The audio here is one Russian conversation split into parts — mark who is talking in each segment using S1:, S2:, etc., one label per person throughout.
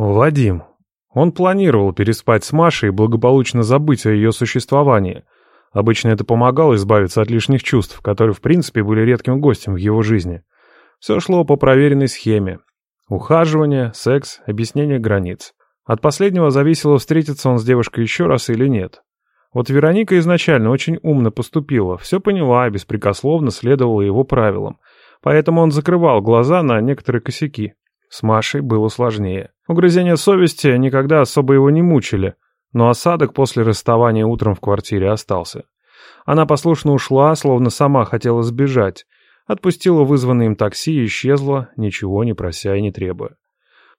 S1: Вадим. Он планировал переспать с Машей и благополучно забыть о ее существовании. Обычно это помогало избавиться от лишних чувств, которые в принципе были редким гостем в его жизни. Все шло по проверенной схеме. Ухаживание, секс, объяснение границ. От последнего зависело, встретиться он с девушкой еще раз или нет. Вот Вероника изначально очень умно поступила, все поняла и беспрекословно следовала его правилам. Поэтому он закрывал глаза на некоторые косяки. С Машей было сложнее. Угрызения совести никогда особо его не мучили, но осадок после расставания утром в квартире остался. Она послушно ушла, словно сама хотела сбежать. Отпустила вызванное им такси и исчезла, ничего не прося и не требуя.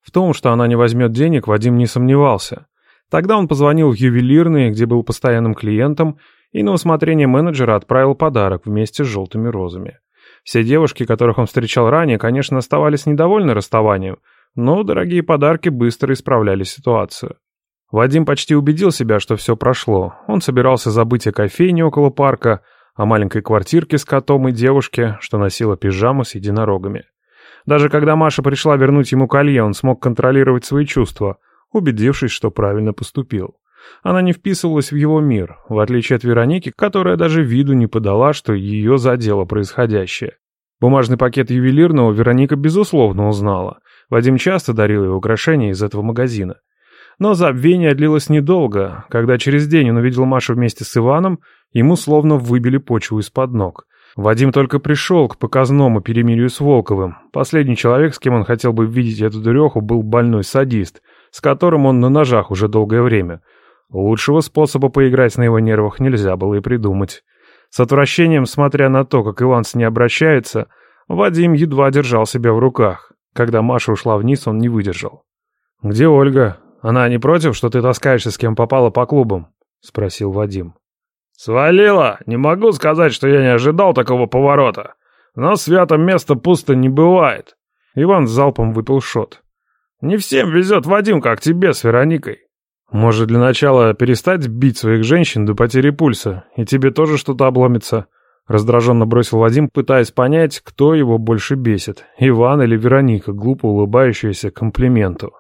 S1: В том, что она не возьмет денег, Вадим не сомневался. Тогда он позвонил в ювелирный, где был постоянным клиентом, и на усмотрение менеджера отправил подарок вместе с желтыми розами. Все девушки, которых он встречал ранее, конечно, оставались недовольны расставанием, но дорогие подарки быстро исправляли ситуацию. Вадим почти убедил себя, что все прошло. Он собирался забыть о кофейне около парка, о маленькой квартирке с котом и девушке, что носила пижаму с единорогами. Даже когда Маша пришла вернуть ему колье, он смог контролировать свои чувства, убедившись, что правильно поступил. Она не вписывалась в его мир, в отличие от Вероники, которая даже виду не подала, что ее задело происходящее. Бумажный пакет ювелирного Вероника безусловно узнала. Вадим часто дарил ей украшения из этого магазина. Но забвение длилось недолго. Когда через день он увидел Машу вместе с Иваном, ему словно выбили почву из-под ног. Вадим только пришел к показному перемирию с Волковым. Последний человек, с кем он хотел бы видеть эту дуреху, был больной садист, с которым он на ножах уже долгое время. Лучшего способа поиграть на его нервах нельзя было и придумать. С отвращением, смотря на то, как Иван с ней обращается, Вадим едва держал себя в руках. Когда Маша ушла вниз, он не выдержал. «Где Ольга? Она не против, что ты таскаешься с кем попало по клубам?» — спросил Вадим.
S2: «Свалила! Не могу сказать, что я не ожидал такого поворота. Но святом место пусто не бывает».
S1: Иван залпом выпил шот.
S2: «Не всем везет, Вадим, как тебе с Вероникой».
S1: «Может, для начала перестать бить своих женщин до потери пульса, и тебе тоже что-то обломится?» Раздраженно бросил Вадим, пытаясь понять, кто его больше бесит, Иван или Вероника, глупо улыбающаяся комплименту.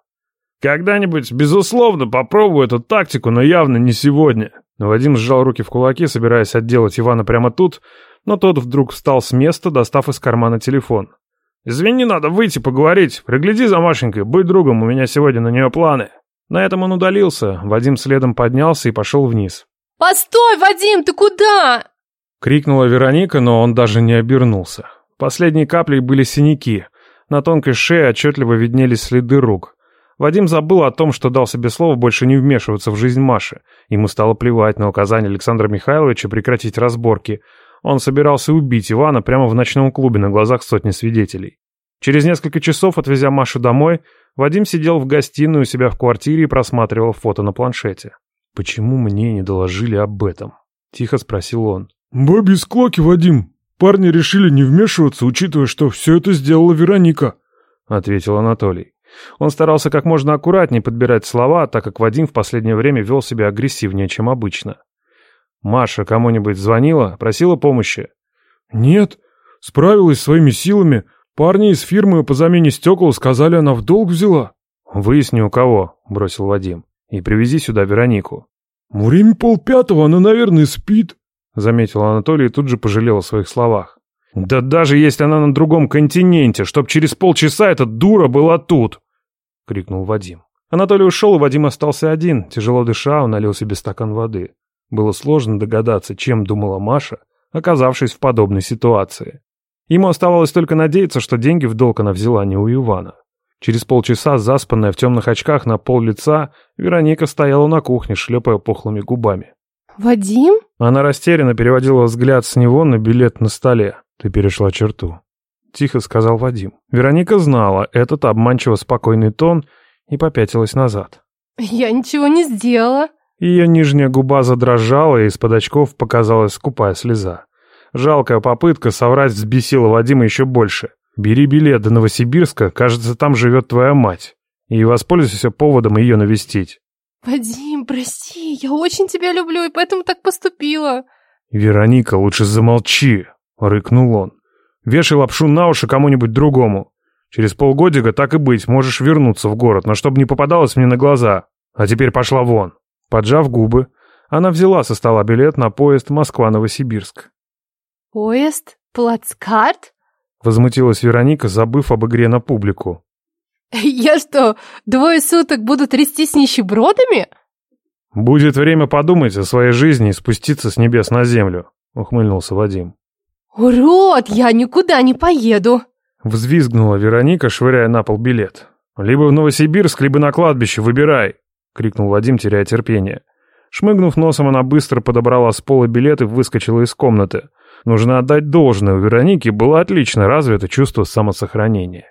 S2: «Когда-нибудь, безусловно, попробую эту тактику, но явно не сегодня»,
S1: Вадим сжал руки в кулаки, собираясь отделать Ивана прямо тут, но тот вдруг встал с места, достав из кармана телефон.
S2: «Извини, надо выйти поговорить. Пригляди за Машенькой, будь другом, у меня сегодня на нее планы».
S1: На этом он удалился, Вадим следом поднялся и пошел вниз.
S3: «Постой, Вадим, ты куда?»
S1: Крикнула Вероника, но он даже не обернулся. Последней каплей были синяки. На тонкой шее отчетливо виднелись следы рук. Вадим забыл о том, что дал себе слово больше не вмешиваться в жизнь Маши. Ему стало плевать на указание Александра Михайловича прекратить разборки. Он собирался убить Ивана прямо в ночном клубе на глазах сотни свидетелей. Через несколько часов, отвезя Машу домой, Вадим сидел в гостиной у себя в квартире и просматривал фото на планшете. «Почему мне не доложили об этом?» — тихо спросил он.
S4: «Бабе склоки, Вадим. Парни решили не вмешиваться, учитывая, что все это сделала Вероника», —
S1: ответил Анатолий. Он старался как можно аккуратнее подбирать слова, так как Вадим в последнее время вел себя агрессивнее, чем обычно. «Маша кому-нибудь звонила? Просила помощи?»
S4: «Нет. Справилась своими силами. Парни из фирмы по замене стекол сказали, она в долг взяла».
S1: «Выясни, у кого», — бросил Вадим. «И привези сюда Веронику».
S4: «Время полпятого, она, наверное, спит», —
S1: заметил Анатолий и тут же пожалел о своих словах. «Да даже если она на другом континенте, чтоб через полчаса эта дура была тут!» — крикнул Вадим. Анатолий ушел, и Вадим остался один. Тяжело дыша, он налил себе стакан воды. Было сложно догадаться, чем думала Маша, оказавшись в подобной ситуации. Ему оставалось только надеяться, что деньги в долг она взяла не у Ивана. Через полчаса, заспанная в темных очках на пол лица, Вероника стояла на кухне, шлепая пухлыми губами.
S3: «Вадим?»
S1: Она растерянно переводила взгляд с него на билет на столе. «Ты перешла черту», — тихо сказал Вадим. Вероника знала этот обманчиво спокойный тон и попятилась назад.
S3: «Я ничего не сделала».
S1: Ее нижняя губа задрожала, и из-под очков показалась скупая слеза. Жалкая попытка соврать взбесила Вадима еще больше. «Бери билет до Новосибирска, кажется, там живет твоя мать, и воспользуйся поводом ее навестить».
S3: «Вадим, прости, я очень тебя люблю, и поэтому так поступила».
S1: «Вероника, лучше замолчи», — рыкнул он. «Вешай лапшу на уши кому-нибудь другому». Через полгодика, так и быть, можешь вернуться в город, но чтобы не попадалось мне на глаза. А теперь пошла вон». Поджав губы, она взяла со стола билет на поезд Москва-Новосибирск.
S3: Поезд? Плацкарт?
S1: Возмутилась Вероника, забыв об игре на публику.
S3: Я что, двое суток буду трястись нищебродами?
S1: «Будет время подумать о своей жизни и спуститься с небес на землю», — ухмыльнулся Вадим.
S3: «Урод, я никуда не поеду!»
S1: Взвизгнула Вероника, швыряя на пол билет. «Либо в Новосибирск, либо на кладбище, выбирай!» — крикнул Вадим, теряя терпение. Шмыгнув носом, она быстро подобрала с пола билет и выскочила из комнаты. Нужно отдать должное, у Вероники было отлично развито чувство самосохранения.